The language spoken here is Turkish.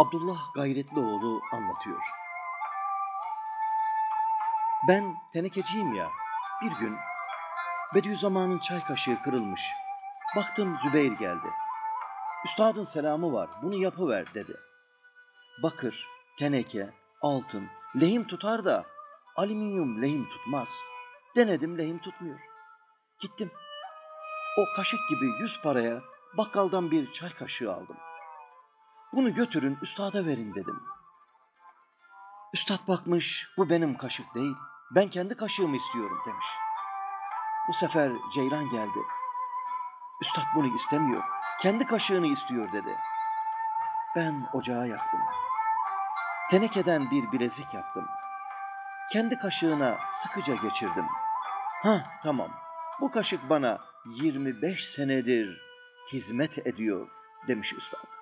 Abdullah Gayretlioğlu anlatıyor. Ben tenekeciyim ya. Bir gün Bediüzzaman'ın çay kaşığı kırılmış. Baktım Zübeyir geldi. Üstadın selamı var, bunu yapıver dedi. Bakır, teneke, altın, lehim tutar da alüminyum lehim tutmaz. Denedim lehim tutmuyor. Gittim. O kaşık gibi yüz paraya bakkaldan bir çay kaşığı aldım. Bunu götürün üstada verin dedim. Üstad bakmış bu benim kaşık değil. Ben kendi kaşığımı istiyorum demiş. Bu sefer Ceylan geldi. Üstad bunu istemiyor. Kendi kaşığını istiyor dedi. Ben ocağı yaktım. Tenekeden bir bilezik yaptım. Kendi kaşığına sıkıca geçirdim. Ha tamam. Bu kaşık bana 25 senedir hizmet ediyor demiş üstad.